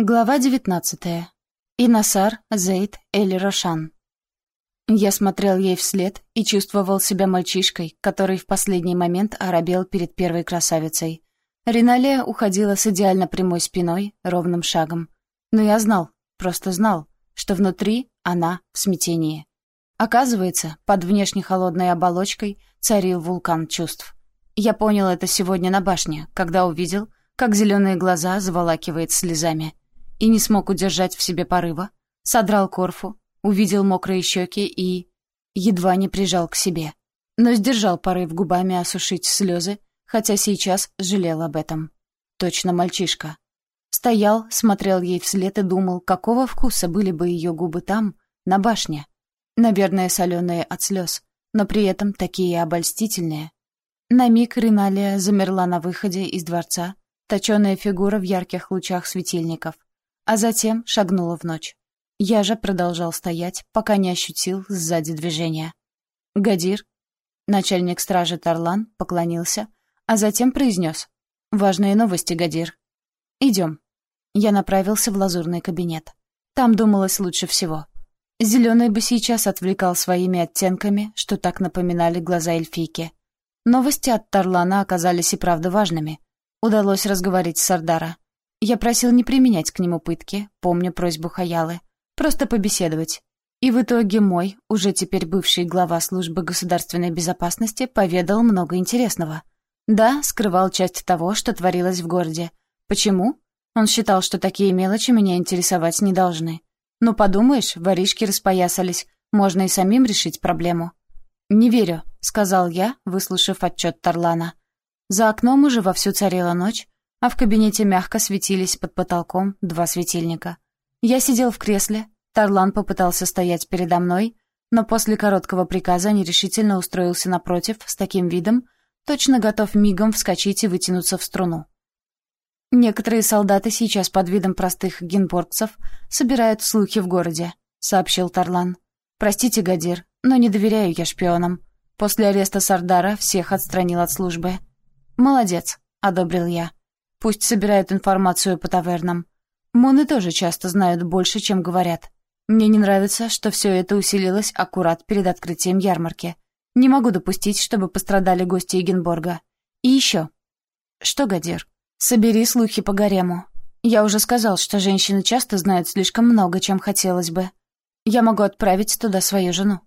Глава девятнадцатая. Инасар Зейд Эль Рошан. Я смотрел ей вслед и чувствовал себя мальчишкой, который в последний момент оробел перед первой красавицей. Риналия уходила с идеально прямой спиной, ровным шагом. Но я знал, просто знал, что внутри она в смятении. Оказывается, под внешне холодной оболочкой царил вулкан чувств. Я понял это сегодня на башне, когда увидел, как зеленые глаза заволакивает слезами и не смог удержать в себе порыва, содрал корфу, увидел мокрые щеки и... едва не прижал к себе. Но сдержал порыв губами осушить слезы, хотя сейчас жалел об этом. Точно мальчишка. Стоял, смотрел ей вслед и думал, какого вкуса были бы ее губы там, на башне. Наверное, соленые от слез, но при этом такие обольстительные. На миг Риналия замерла на выходе из дворца, точеная фигура в ярких лучах светильников а затем шагнула в ночь. Я же продолжал стоять, пока не ощутил сзади движения. «Гадир?» Начальник стражи Тарлан поклонился, а затем произнес. «Важные новости, Гадир. Идем». Я направился в лазурный кабинет. Там думалось лучше всего. Зеленый бы сейчас отвлекал своими оттенками, что так напоминали глаза эльфийки. Новости от Тарлана оказались и правда важными. Удалось разговорить с Сардара. Я просил не применять к нему пытки, помня просьбу Хаялы. Просто побеседовать. И в итоге мой, уже теперь бывший глава службы государственной безопасности, поведал много интересного. Да, скрывал часть того, что творилось в городе. Почему? Он считал, что такие мелочи меня интересовать не должны. Ну, подумаешь, воришки распоясались, можно и самим решить проблему. «Не верю», — сказал я, выслушав отчет Тарлана. За окном уже вовсю царила ночь, а в кабинете мягко светились под потолком два светильника. Я сидел в кресле, Тарлан попытался стоять передо мной, но после короткого приказа нерешительно устроился напротив с таким видом, точно готов мигом вскочить и вытянуться в струну. «Некоторые солдаты сейчас под видом простых генборгцев собирают слухи в городе», — сообщил Тарлан. «Простите, Гадир, но не доверяю я шпионам. После ареста Сардара всех отстранил от службы». «Молодец», — одобрил я. Пусть собирают информацию по тавернам. Моны тоже часто знают больше, чем говорят. Мне не нравится, что все это усилилось аккурат перед открытием ярмарки. Не могу допустить, чтобы пострадали гости Егенборга. И еще. Что, Гадир? Собери слухи по гарему. Я уже сказал, что женщины часто знают слишком много, чем хотелось бы. Я могу отправить туда свою жену.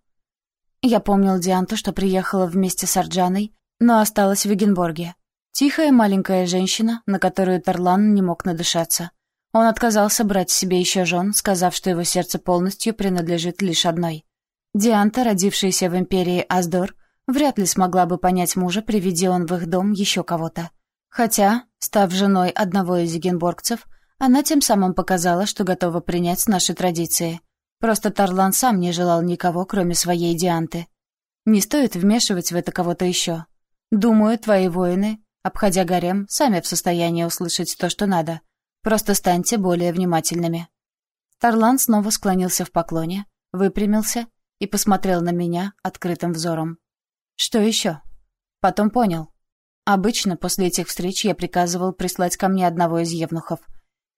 Я помнил Дианту, что приехала вместе с Арджаной, но осталась в Егенборге. Тихая маленькая женщина, на которую Тарлан не мог надышаться. Он отказался брать себе еще жен, сказав, что его сердце полностью принадлежит лишь одной. Дианта, родившаяся в империи Аздор, вряд ли смогла бы понять мужа, приведи он в их дом еще кого-то. Хотя, став женой одного из егенборгцев, она тем самым показала, что готова принять наши традиции. Просто Тарлан сам не желал никого, кроме своей Дианты. Не стоит вмешивать в это кого-то еще. Думаю, твои воины Обходя гарем, сами в состоянии услышать то, что надо. Просто станьте более внимательными». Тарлан снова склонился в поклоне, выпрямился и посмотрел на меня открытым взором. «Что еще?» Потом понял. Обычно после этих встреч я приказывал прислать ко мне одного из евнухов.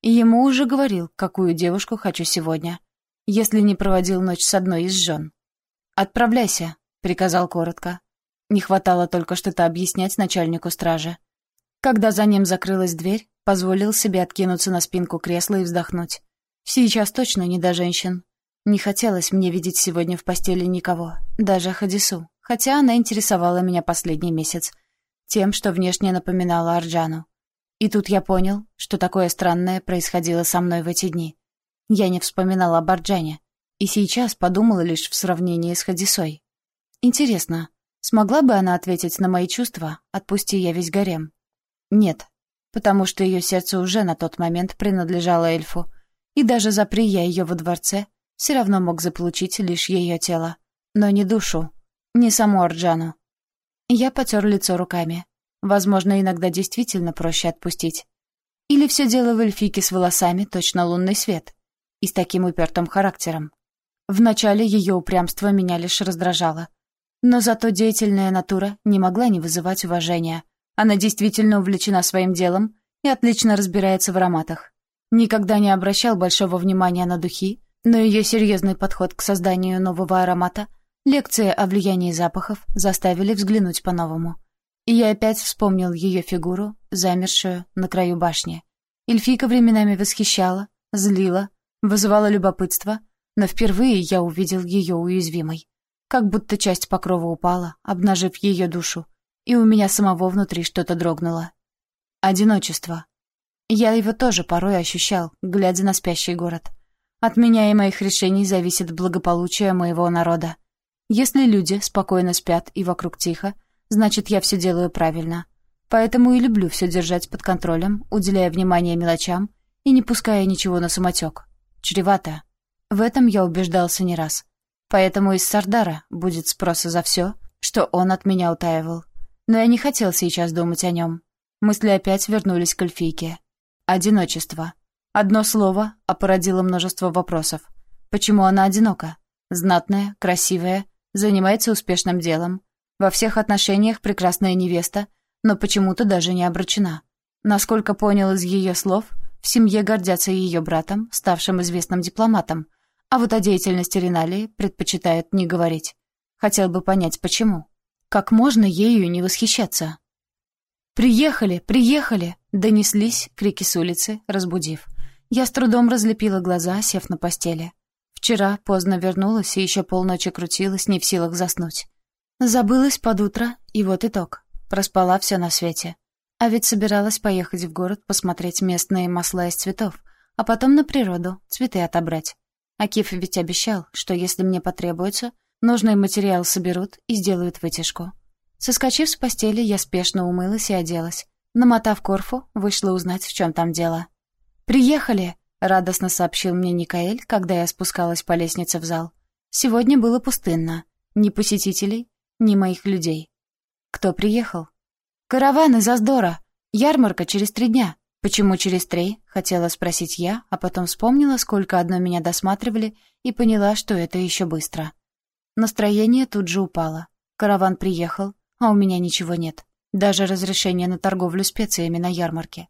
И ему уже говорил, какую девушку хочу сегодня, если не проводил ночь с одной из жен. «Отправляйся», — приказал коротко, не хватало только что-то объяснять начальнику стражи. Когда за ним закрылась дверь, позволил себе откинуться на спинку кресла и вздохнуть. Сейчас точно не до женщин. Не хотелось мне видеть сегодня в постели никого, даже Хадису, хотя она интересовала меня последний месяц, тем, что внешне напоминала Арджану. И тут я понял, что такое странное происходило со мной в эти дни. Я не вспоминала об Арджане, и сейчас подумала лишь в сравнении с Хадисой. Интересно, Смогла бы она ответить на мои чувства, отпусти я весь гарем? Нет, потому что ее сердце уже на тот момент принадлежало эльфу, и даже запри я ее во дворце, все равно мог заполучить лишь ее тело, но не душу, не саму Арджану. Я потер лицо руками. Возможно, иногда действительно проще отпустить. Или все дело в эльфике с волосами, точно лунный свет, и с таким упертым характером. Вначале ее упрямство меня лишь раздражало — но зато деятельная натура не могла не вызывать уважения. Она действительно увлечена своим делом и отлично разбирается в ароматах. Никогда не обращал большого внимания на духи, но ее серьезный подход к созданию нового аромата, лекции о влиянии запахов заставили взглянуть по-новому. И я опять вспомнил ее фигуру, замершую на краю башни. Эльфийка временами восхищала, злила, вызывала любопытство, но впервые я увидел ее уязвимой. Как будто часть покрова упала, обнажив ее душу, и у меня самого внутри что-то дрогнуло. Одиночество. Я его тоже порой ощущал, глядя на спящий город. От меня и моих решений зависит благополучие моего народа. Если люди спокойно спят и вокруг тихо, значит, я все делаю правильно. Поэтому и люблю все держать под контролем, уделяя внимание мелочам и не пуская ничего на самотек. Чревато. В этом я убеждался не раз. Поэтому из Сардара будет спроса за все, что он от меня утаивал. Но я не хотел сейчас думать о нем. Мысли опять вернулись к эльфийке. Одиночество. Одно слово, а породило множество вопросов. Почему она одинока? Знатная, красивая, занимается успешным делом. Во всех отношениях прекрасная невеста, но почему-то даже не обручена. Насколько понял из ее слов, в семье гордятся ее братом, ставшим известным дипломатом, а вот о деятельности Риналии предпочитают не говорить. Хотел бы понять, почему. Как можно ею не восхищаться? «Приехали! Приехали!» — донеслись крики с улицы, разбудив. Я с трудом разлепила глаза, сев на постели. Вчера поздно вернулась и еще полночи крутилась, не в силах заснуть. Забылась под утро, и вот итог. Проспала все на свете. А ведь собиралась поехать в город посмотреть местные масла из цветов, а потом на природу, цветы отобрать. Акиф ведь обещал, что если мне потребуется, нужный материал соберут и сделают вытяжку. Соскочив с постели, я спешно умылась и оделась. Намотав корфу, вышла узнать, в чем там дело. «Приехали!» — радостно сообщил мне Никаэль, когда я спускалась по лестнице в зал. Сегодня было пустынно. Ни посетителей, ни моих людей. Кто приехал? «Караван из Аздора! Ярмарка через три дня!» «Почему через три?» — хотела спросить я, а потом вспомнила, сколько одно меня досматривали, и поняла, что это еще быстро. Настроение тут же упало. Караван приехал, а у меня ничего нет. Даже разрешения на торговлю специями на ярмарке.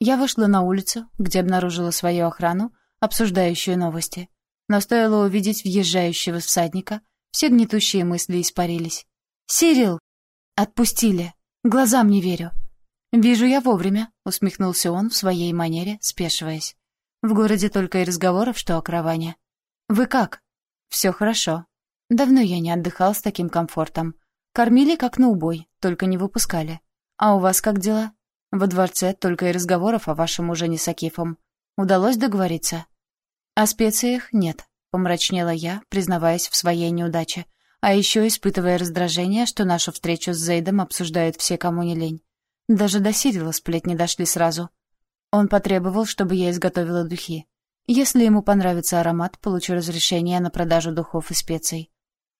Я вышла на улицу, где обнаружила свою охрану, обсуждающую новости. Но стоило увидеть въезжающего всадника, все гнетущие мысли испарились. «Сирил!» «Отпустили! Глазам не верю!» «Вижу я вовремя», — усмехнулся он в своей манере, спешиваясь. «В городе только и разговоров, что о караване». «Вы как?» «Все хорошо. Давно я не отдыхал с таким комфортом. Кормили как на убой, только не выпускали. А у вас как дела? Во дворце только и разговоров о вашем ужине с Акифом. Удалось договориться? О специях нет, помрачнела я, признаваясь в своей неудаче, а еще испытывая раздражение, что нашу встречу с Зейдом обсуждают все, кому не лень. Даже до Сирила сплетни дошли сразу. Он потребовал, чтобы я изготовила духи. Если ему понравится аромат, получу разрешение на продажу духов и специй.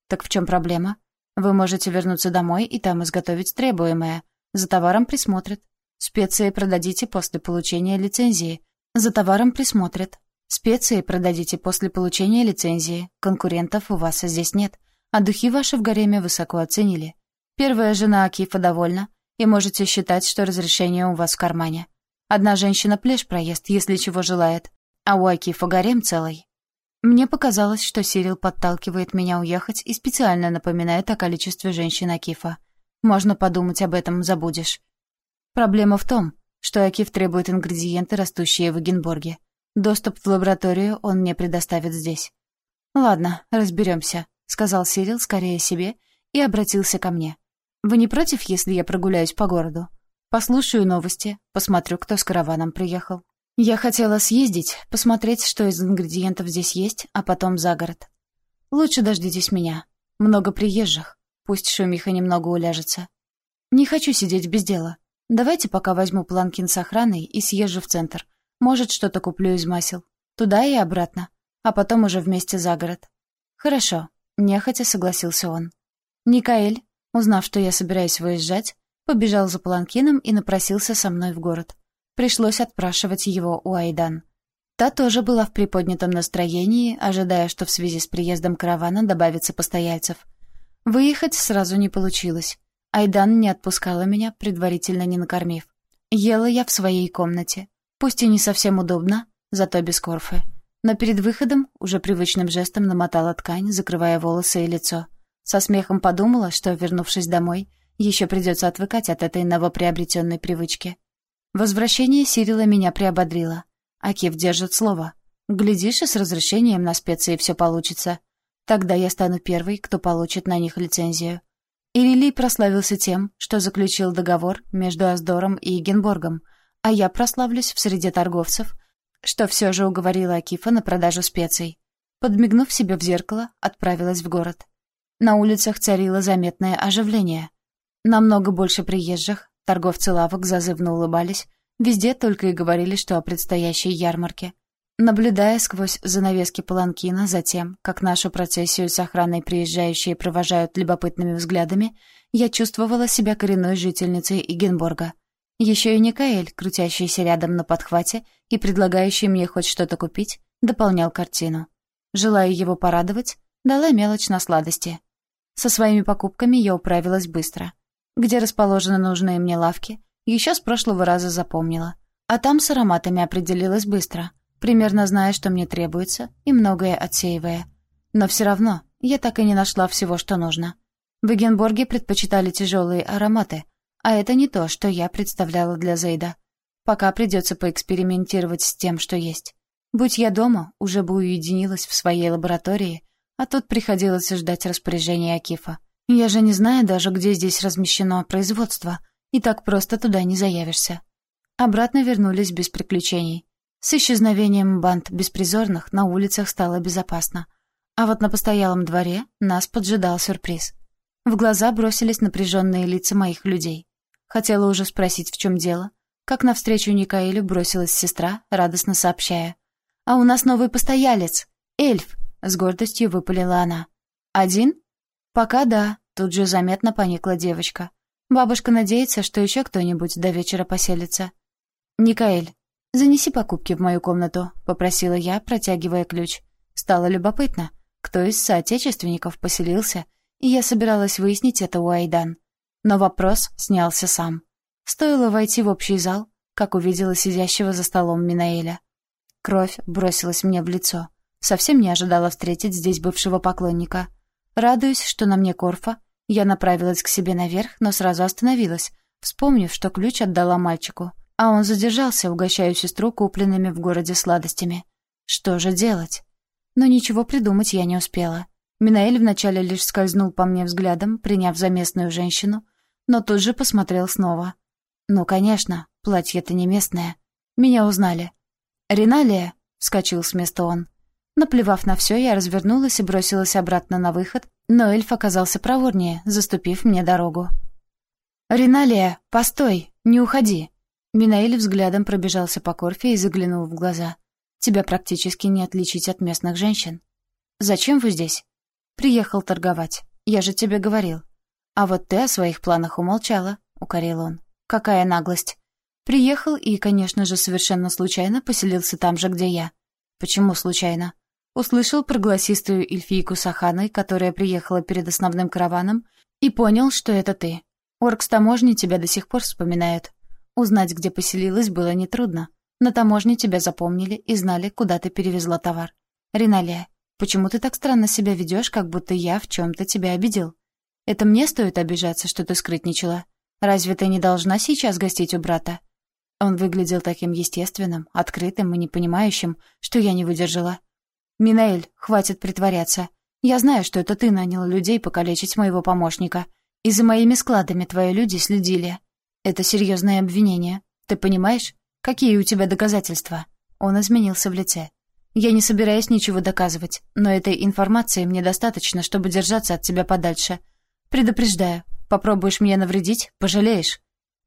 Так в чем проблема? Вы можете вернуться домой и там изготовить требуемое. За товаром присмотрят. Специи продадите после получения лицензии. За товаром присмотрят. Специи продадите после получения лицензии. Конкурентов у вас здесь нет. А духи ваши в гареме высоко оценили. Первая жена Акифа довольна, и можете считать, что разрешение у вас в кармане. Одна женщина плешь проест, если чего желает, а у Акифа гарем целый. Мне показалось, что Сирил подталкивает меня уехать и специально напоминает о количестве женщин Акифа. Можно подумать об этом, забудешь. Проблема в том, что Акиф требует ингредиенты, растущие в Эгенборге. Доступ в лабораторию он мне предоставит здесь. «Ладно, разберемся», — сказал Сирил скорее себе и обратился ко мне. «Вы не против, если я прогуляюсь по городу? Послушаю новости, посмотрю, кто с караваном приехал». Я хотела съездить, посмотреть, что из ингредиентов здесь есть, а потом за город. Лучше дождитесь меня. Много приезжих. Пусть шумиха немного уляжется. Не хочу сидеть без дела. Давайте пока возьму планкин с охраной и съезжу в центр. Может, что-то куплю из масел. Туда и обратно. А потом уже вместе за город. Хорошо. Нехотя согласился он. Никаэль, узнав, что я собираюсь выезжать, побежал за планкином и напросился со мной в город. Пришлось отпрашивать его у Айдан. Та тоже была в приподнятом настроении, ожидая, что в связи с приездом каравана добавится постояльцев. Выехать сразу не получилось. Айдан не отпускала меня, предварительно не накормив. Ела я в своей комнате. Пусть и не совсем удобно, зато без корфы. Но перед выходом уже привычным жестом намотала ткань, закрывая волосы и лицо. Со смехом подумала, что, вернувшись домой, еще придется отвыкать от этой новоприобретенной привычки. Возвращение Сирила меня приободрило. Акив держит слово. Глядишь, и с разрешением на специи все получится. Тогда я стану первой, кто получит на них лицензию. Ирилий прославился тем, что заключил договор между Аздором и Егенборгом, а я прославлюсь в среде торговцев, что все же уговорила Акифа на продажу специй. Подмигнув себе в зеркало, отправилась в город. На улицах царило заметное оживление. Намного больше приезжих, торговцы лавок зазывно улыбались, везде только и говорили, что о предстоящей ярмарке. Наблюдая сквозь занавески паланкина за тем, как нашу процессию с охраной приезжающие провожают любопытными взглядами, я чувствовала себя коренной жительницей Игенборга — еще и Никаэль, крутящийся рядом на подхвате и предлагающий мне хоть что-то купить, дополнял картину. Желая его порадовать, дала мелочь на сладости. Со своими покупками я управилась быстро. Где расположены нужные мне лавки, еще с прошлого раза запомнила. А там с ароматами определилась быстро, примерно зная, что мне требуется, и многое отсеивая. Но все равно я так и не нашла всего, что нужно. В Эгенборге предпочитали тяжелые ароматы — а это не то, что я представляла для Зейда. Пока придется поэкспериментировать с тем, что есть. Будь я дома, уже бы уединилась в своей лаборатории, а тут приходилось ждать распоряжения Акифа. Я же не знаю даже, где здесь размещено производство, и так просто туда не заявишься. Обратно вернулись без приключений. С исчезновением банд беспризорных на улицах стало безопасно. А вот на постоялом дворе нас поджидал сюрприз. В глаза бросились напряженные лица моих людей. Хотела уже спросить, в чем дело, как навстречу Никаэлю бросилась сестра, радостно сообщая. «А у нас новый постоялец! Эльф!» — с гордостью выпалила она. «Один?» «Пока да», — тут же заметно поникла девочка. «Бабушка надеется, что еще кто-нибудь до вечера поселится». «Никаэль, занеси покупки в мою комнату», — попросила я, протягивая ключ. Стало любопытно, кто из соотечественников поселился, и я собиралась выяснить это у Айдан. Но вопрос снялся сам. Стоило войти в общий зал, как увидела сидящего за столом Минаэля. Кровь бросилась мне в лицо. Совсем не ожидала встретить здесь бывшего поклонника. Радуясь, что на мне Корфа, я направилась к себе наверх, но сразу остановилась, вспомнив, что ключ отдала мальчику, а он задержался, угощая сестру купленными в городе сладостями. Что же делать? Но ничего придумать я не успела. Минаэль вначале лишь скользнул по мне взглядом, приняв за местную женщину, но тут же посмотрел снова. «Ну, конечно, платье-то не местное. Меня узнали». «Риналия?» — вскочил с места он. Наплевав на все, я развернулась и бросилась обратно на выход, но эльф оказался проворнее, заступив мне дорогу. «Риналия, постой, не уходи!» Минаэль взглядом пробежался по Корфе и заглянул в глаза. «Тебя практически не отличить от местных женщин». «Зачем вы здесь?» «Приехал торговать. Я же тебе говорил. «А вот ты о своих планах умолчала», — укорил он. «Какая наглость!» Приехал и, конечно же, совершенно случайно поселился там же, где я. Почему случайно? Услышал про голосистую эльфийку Саханой, которая приехала перед основным караваном, и понял, что это ты. Орк с таможни тебя до сих пор вспоминают. Узнать, где поселилась, было нетрудно. На таможне тебя запомнили и знали, куда ты перевезла товар. Риналия, почему ты так странно себя ведешь, как будто я в чем-то тебя обидел? Это мне стоит обижаться, что ты скрытничала? Разве ты не должна сейчас гостить у брата?» Он выглядел таким естественным, открытым и непонимающим, что я не выдержала. «Минаэль, хватит притворяться. Я знаю, что это ты нанял людей покалечить моего помощника. И за моими складами твои люди следили. Это серьезное обвинение. Ты понимаешь? Какие у тебя доказательства?» Он изменился в лице. «Я не собираюсь ничего доказывать, но этой информации мне достаточно, чтобы держаться от тебя подальше. «Предупреждаю. Попробуешь мне навредить — пожалеешь».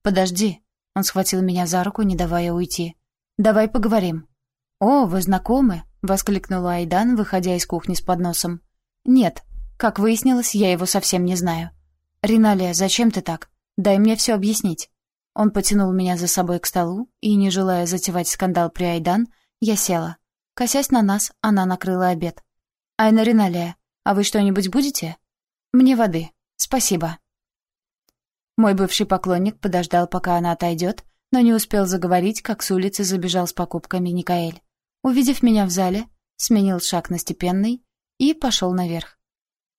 «Подожди». Он схватил меня за руку, не давая уйти. «Давай поговорим». «О, вы знакомы?» — воскликнула Айдан, выходя из кухни с подносом. «Нет. Как выяснилось, я его совсем не знаю». «Риналия, зачем ты так? Дай мне все объяснить». Он потянул меня за собой к столу, и, не желая затевать скандал при Айдан, я села. Косясь на нас, она накрыла обед. «Айна Риналия, а вы что-нибудь будете?» «Мне воды», «Спасибо». Мой бывший поклонник подождал, пока она отойдет, но не успел заговорить, как с улицы забежал с покупками Никаэль. Увидев меня в зале, сменил шаг на степенный и пошел наверх.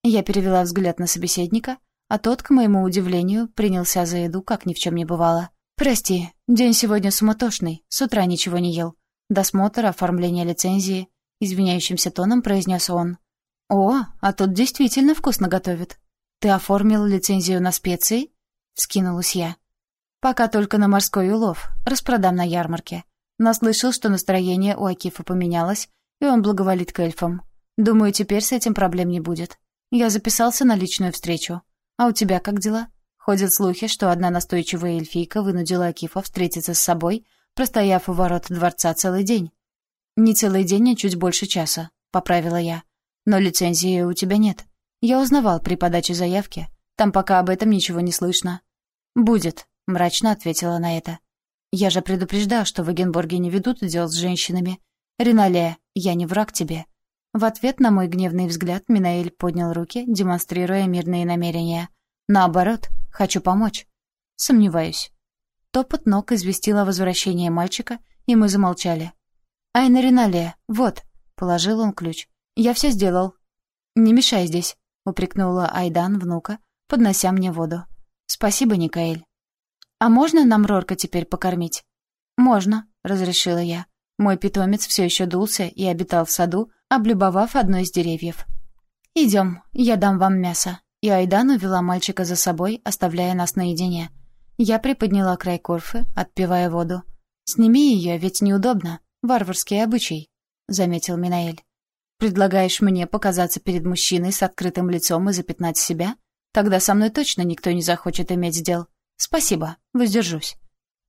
Я перевела взгляд на собеседника, а тот, к моему удивлению, принялся за еду, как ни в чем не бывало. «Прости, день сегодня суматошный, с утра ничего не ел. Досмотр, оформление лицензии», — извиняющимся тоном произнес он. «О, а тут действительно вкусно готовят. Ты оформил лицензию на специи?» — вскинулась я. «Пока только на морской улов, распродам на ярмарке. Но слышал, что настроение у Акифа поменялось, и он благоволит к эльфам. Думаю, теперь с этим проблем не будет. Я записался на личную встречу. А у тебя как дела? Ходят слухи, что одна настойчивая эльфийка вынудила Акифа встретиться с собой, простояв у ворот дворца целый день. «Не целый день, а чуть больше часа», — поправила я. «Но лицензии у тебя нет. Я узнавал при подаче заявки. Там пока об этом ничего не слышно». «Будет», — мрачно ответила на это. «Я же предупреждал, что в Эгенборге не ведут дел с женщинами. Ринале, я не враг тебе». В ответ на мой гневный взгляд Минаэль поднял руки, демонстрируя мирные намерения. «Наоборот, хочу помочь». «Сомневаюсь». Топот ног известил о возвращении мальчика, и мы замолчали. «Айна Ринале, вот», — положил он ключ. «Я все сделал». «Не мешай здесь», — упрекнула Айдан внука, поднося мне воду. «Спасибо, Никаэль». «А можно нам Рорка теперь покормить?» «Можно», — разрешила я. Мой питомец все еще дулся и обитал в саду, облюбовав одно из деревьев. «Идем, я дам вам мясо». И Айдан увела мальчика за собой, оставляя нас наедине. Я приподняла край корфы, отпивая воду. «Сними ее, ведь неудобно. Варварский обычай», — заметил Минаэль. «Предлагаешь мне показаться перед мужчиной с открытым лицом и запятнать себя? Тогда со мной точно никто не захочет иметь дел. Спасибо, воздержусь.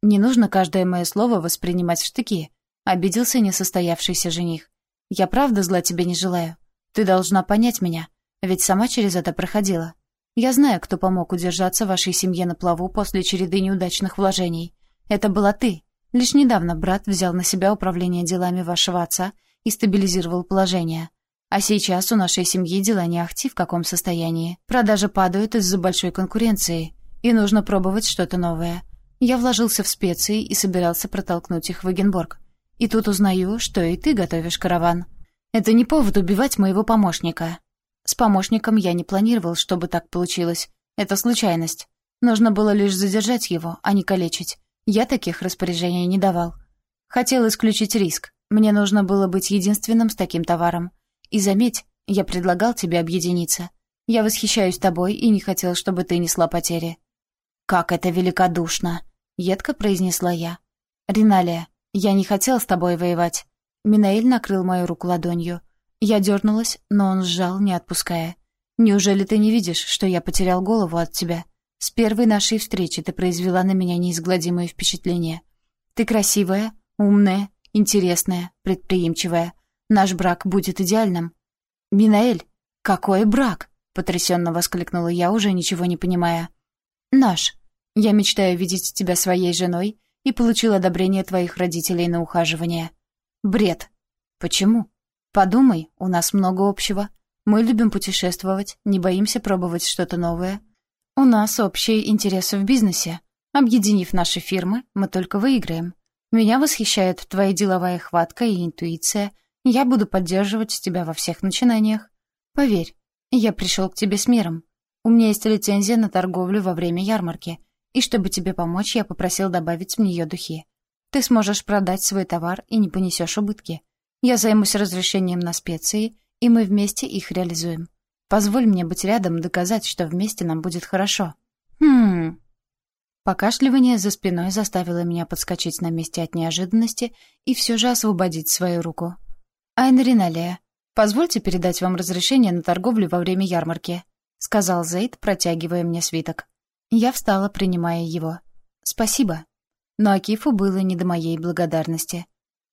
Не нужно каждое мое слово воспринимать в штыки», — обиделся несостоявшийся жених. «Я правда зла тебе не желаю. Ты должна понять меня, ведь сама через это проходила. Я знаю, кто помог удержаться вашей семье на плаву после череды неудачных вложений. Это была ты, Лишь недавно брат взял на себя управление делами вашего отца и стабилизировал положение. А сейчас у нашей семьи дела не ахти в каком состоянии. Продажи падают из-за большой конкуренции, и нужно пробовать что-то новое. Я вложился в специи и собирался протолкнуть их в Эгенборг. И тут узнаю, что и ты готовишь караван. Это не повод убивать моего помощника. С помощником я не планировал, чтобы так получилось. Это случайность. Нужно было лишь задержать его, а не калечить. Я таких распоряжений не давал. Хотел исключить риск. Мне нужно было быть единственным с таким товаром. И заметь, я предлагал тебе объединиться. Я восхищаюсь тобой и не хотел, чтобы ты несла потери». «Как это великодушно!» — едко произнесла я. «Риналия, я не хотел с тобой воевать». Минаэль накрыл мою руку ладонью. Я дернулась, но он сжал, не отпуская. «Неужели ты не видишь, что я потерял голову от тебя? С первой нашей встречи ты произвела на меня неизгладимое впечатление. Ты красивая, умная, интересная, предприимчивая. Наш брак будет идеальным. Минаэль, какой брак? Потрясенно воскликнула я, уже ничего не понимая. Наш. Я мечтаю видеть тебя своей женой и получил одобрение твоих родителей на ухаживание. Бред. Почему? Подумай, у нас много общего. Мы любим путешествовать, не боимся пробовать что-то новое, у нас общие интересы в бизнесе. Объединив наши фирмы, мы только выиграем. Меня восхищает твоя деловая хватка и интуиция. Я буду поддерживать тебя во всех начинаниях. Поверь, я пришел к тебе с миром. У меня есть лицензия на торговлю во время ярмарки, и чтобы тебе помочь, я попросил добавить в нее духи. Ты сможешь продать свой товар и не понесешь убытки. Я займусь разрешением на специи, и мы вместе их реализуем. Позволь мне быть рядом, доказать, что вместе нам будет хорошо. Хм. Покашливание за спиной заставило меня подскочить на месте от неожиданности и все же освободить свою руку. «Айна Риналия, позвольте передать вам разрешение на торговлю во время ярмарки», сказал Зейд, протягивая мне свиток. Я встала, принимая его. «Спасибо». Но Акифу было не до моей благодарности.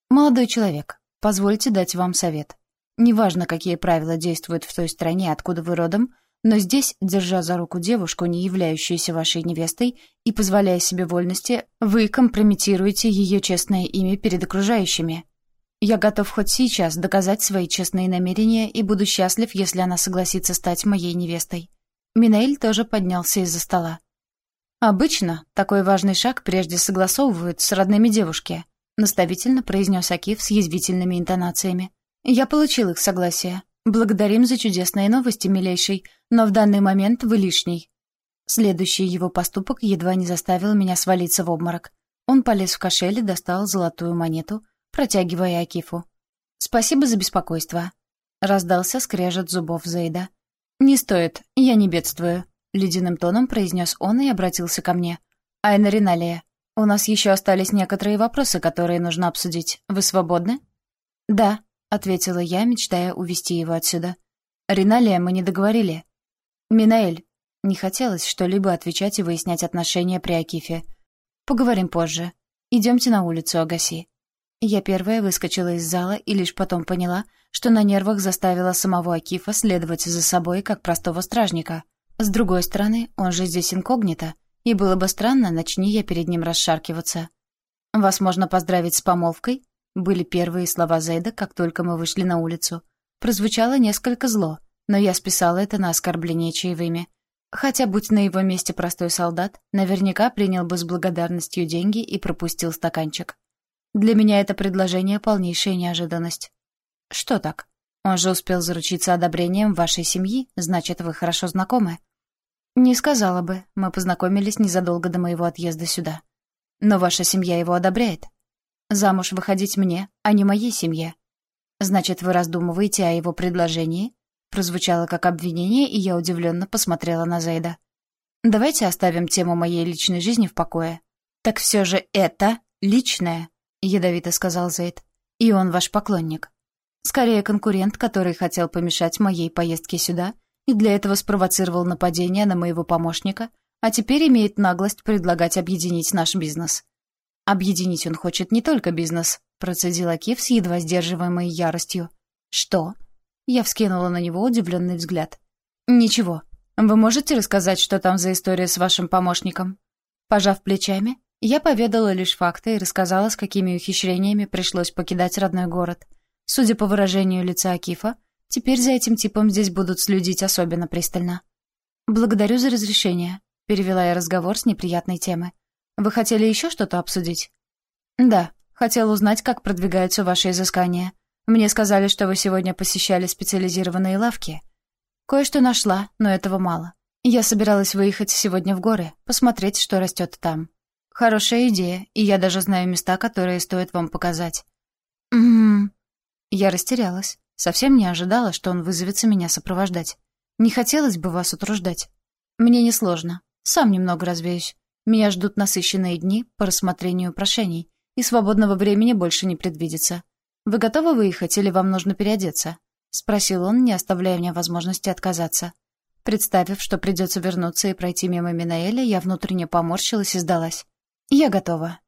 «Молодой человек, позвольте дать вам совет. Неважно, какие правила действуют в той стране, откуда вы родом, но здесь, держа за руку девушку, не являющуюся вашей невестой, и позволяя себе вольности, вы компрометируете ее честное имя перед окружающими. Я готов хоть сейчас доказать свои честные намерения и буду счастлив, если она согласится стать моей невестой. Минаэль тоже поднялся из-за стола. Обычно такой важный шаг прежде согласовывают с родными девушки. — наставительно произнес Акиф с язвительными интонациями. «Я получил их согласие. Благодарим за чудесные новости, милейший, но в данный момент вы лишний». Следующий его поступок едва не заставил меня свалиться в обморок. Он полез в кошель и достал золотую монету, протягивая Акифу. «Спасибо за беспокойство», — раздался скрежет зубов Зейда. «Не стоит, я не бедствую», — ледяным тоном произнес он и обратился ко мне. «Айна Риналия, у нас еще остались некоторые вопросы, которые нужно обсудить. Вы свободны?» «Да», — ответила я, мечтая увести его отсюда. «Риналия, мы не договорили». «Минаэль». Не хотелось что-либо отвечать и выяснять отношения при Акифе. «Поговорим позже. Идемте на улицу, Агаси». Я первая выскочила из зала и лишь потом поняла, что на нервах заставила самого Акифа следовать за собой как простого стражника. С другой стороны, он же здесь инкогнито, и было бы странно, начни я перед ним расшаркиваться. «Вас можно поздравить с помолвкой?» Были первые слова Зейда, как только мы вышли на улицу. Прозвучало несколько зло, но я списала это на оскорбление чаевыми. Хотя, будь на его месте простой солдат, наверняка принял бы с благодарностью деньги и пропустил стаканчик. Для меня это предложение полнейшая неожиданность. Что так? Он же успел заручиться одобрением вашей семьи, значит, вы хорошо знакомы. «Не сказала бы. Мы познакомились незадолго до моего отъезда сюда. Но ваша семья его одобряет. Замуж выходить мне, а не моей семье. Значит, вы раздумываете о его предложении?» Прозвучало как обвинение, и я удивленно посмотрела на Зейда. «Давайте оставим тему моей личной жизни в покое». «Так все же это личное», — ядовито сказал Зейд. «И он ваш поклонник. Скорее конкурент, который хотел помешать моей поездке сюда — и для этого спровоцировал нападение на моего помощника, а теперь имеет наглость предлагать объединить наш бизнес. «Объединить он хочет не только бизнес», — процедил Акив с едва сдерживаемой яростью. «Что?» Я вскинула на него удивленный взгляд. «Ничего. Вы можете рассказать, что там за история с вашим помощником?» Пожав плечами, я поведала лишь факты и рассказала, с какими ухищрениями пришлось покидать родной город. Судя по выражению лица Акифа, Теперь за этим типом здесь будут следить особенно пристально. «Благодарю за разрешение», — перевела я разговор с неприятной темы. «Вы хотели еще что-то обсудить?» «Да, хотел узнать, как продвигаются ваши изыскания. Мне сказали, что вы сегодня посещали специализированные лавки. Кое-что нашла, но этого мало. Я собиралась выехать сегодня в горы, посмотреть, что растет там. Хорошая идея, и я даже знаю места, которые стоит вам показать». «М-м-м». Я растерялась. Совсем не ожидала, что он вызовется меня сопровождать. Не хотелось бы вас утруждать. Мне несложно. Сам немного развеюсь. Меня ждут насыщенные дни по рассмотрению прошений, и свободного времени больше не предвидится. Вы готовы выехать или вам нужно переодеться?» — спросил он, не оставляя мне возможности отказаться. Представив, что придется вернуться и пройти мимо Минаэля, я внутренне поморщилась и сдалась. «Я готова.